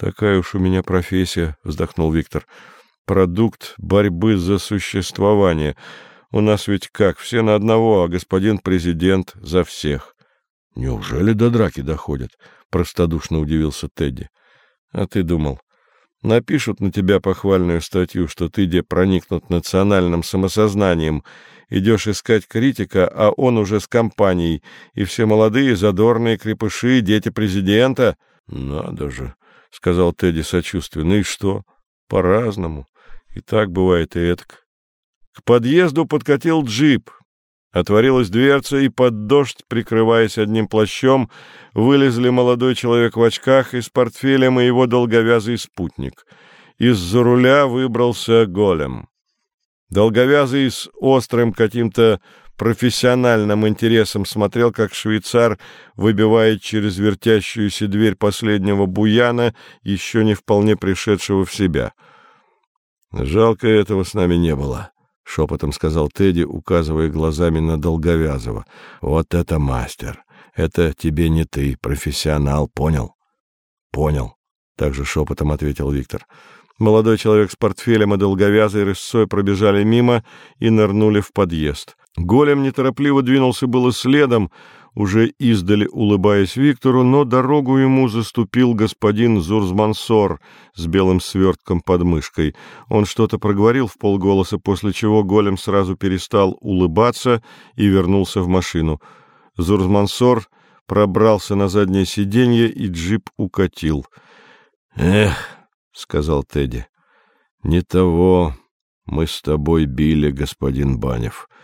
Такая уж у меня профессия, вздохнул Виктор. Продукт борьбы за существование. У нас ведь как, все на одного, а господин президент за всех. Неужели до драки доходят? Простодушно удивился Тедди. А ты думал, напишут на тебя похвальную статью, что ты где проникнут национальным самосознанием, идешь искать критика, а он уже с компанией, и все молодые, задорные крепыши, дети президента. Надо же, — сказал Тедди сочувственно. — И что? По-разному. И так бывает и этак. К подъезду подкатил джип. Отворилась дверца, и под дождь, прикрываясь одним плащом, вылезли молодой человек в очках и с портфелем и его долговязый спутник. Из-за руля выбрался голем. Долговязый с острым каким-то профессиональным интересом смотрел, как швейцар выбивает через вертящуюся дверь последнего буяна, еще не вполне пришедшего в себя. «Жалко, этого с нами не было», — шепотом сказал Тедди, указывая глазами на Долговязого. «Вот это мастер! Это тебе не ты, профессионал, понял?» «Понял», — также шепотом ответил Виктор. Молодой человек с портфелем и долговязой рысцой пробежали мимо и нырнули в подъезд. Голем неторопливо двинулся было следом, уже издали улыбаясь Виктору, но дорогу ему заступил господин Зурзмансор с белым свертком под мышкой. Он что-то проговорил в полголоса, после чего голем сразу перестал улыбаться и вернулся в машину. Зурзмансор пробрался на заднее сиденье, и джип укатил. — Эх, — сказал Тедди, — не того мы с тобой били, господин Банев. —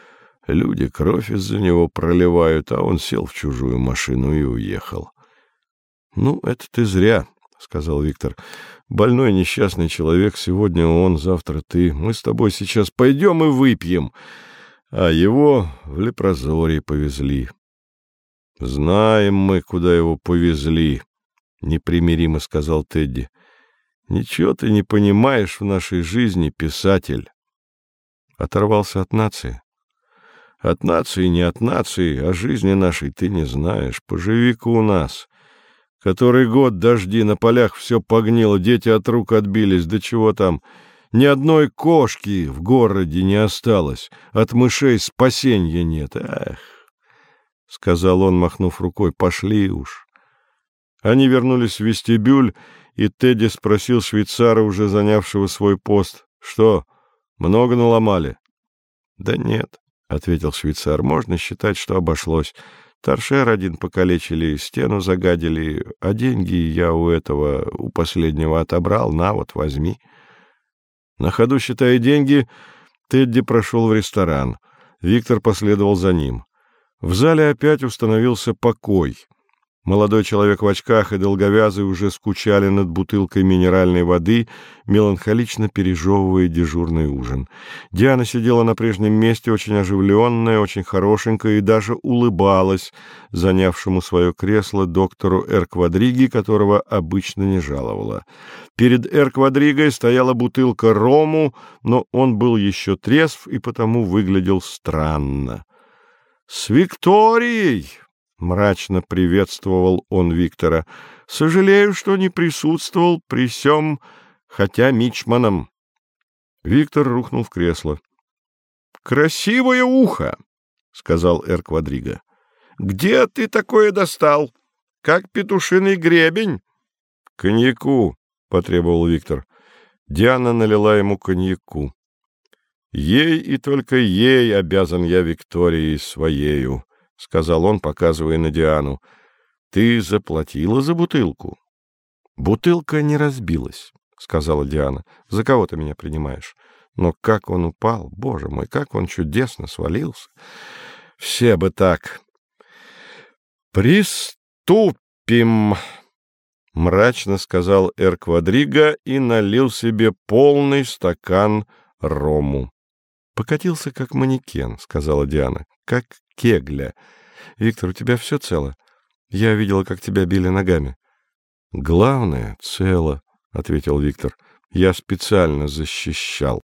Люди кровь из-за него проливают, а он сел в чужую машину и уехал. — Ну, это ты зря, — сказал Виктор. — Больной несчастный человек, сегодня он, завтра ты. Мы с тобой сейчас пойдем и выпьем. А его в Лепрозорий повезли. — Знаем мы, куда его повезли, — непримиримо сказал Тедди. — Ничего ты не понимаешь в нашей жизни, писатель. Оторвался от нации. От нации не от нации, о жизни нашей ты не знаешь. Поживи-ка у нас. Который год дожди на полях все погнило, дети от рук отбились, да чего там... Ни одной кошки в городе не осталось, от мышей спасенья нет. Эх, — сказал он, махнув рукой, — пошли уж. Они вернулись в вестибюль, и Тедди спросил швейцара, уже занявшего свой пост, — Что, много наломали? — Да нет, — ответил швейцар. — Можно считать, что обошлось. Торшер один покалечили, стену загадили, а деньги я у этого, у последнего отобрал. На, вот, возьми. На ходу, считая деньги, Тедди прошел в ресторан. Виктор последовал за ним. В зале опять установился покой — Молодой человек в очках и долговязый уже скучали над бутылкой минеральной воды, меланхолично пережевывая дежурный ужин. Диана сидела на прежнем месте, очень оживленная, очень хорошенькая, и даже улыбалась занявшему свое кресло доктору Эр-Квадриги, которого обычно не жаловала. Перед Эр-Квадригой стояла бутылка рому, но он был еще трезв и потому выглядел странно. — С Викторией! — мрачно приветствовал он Виктора. — Сожалею, что не присутствовал при всем, хотя мичманом. Виктор рухнул в кресло. — Красивое ухо! — сказал Эр Квадриго. — Где ты такое достал? Как петушиный гребень? — Коньяку, — потребовал Виктор. Диана налила ему коньяку. — Ей и только ей обязан я Виктории своею. — сказал он, показывая на Диану. — Ты заплатила за бутылку? — Бутылка не разбилась, — сказала Диана. — За кого ты меня принимаешь? Но как он упал, боже мой, как он чудесно свалился. Все бы так. — Приступим, — мрачно сказал Эр Квадриго и налил себе полный стакан рому. — Покатился как манекен, — сказала Диана, — как кегля. Виктор, у тебя все цело? Я видела, как тебя били ногами. — Главное — цело, — ответил Виктор. — Я специально защищал.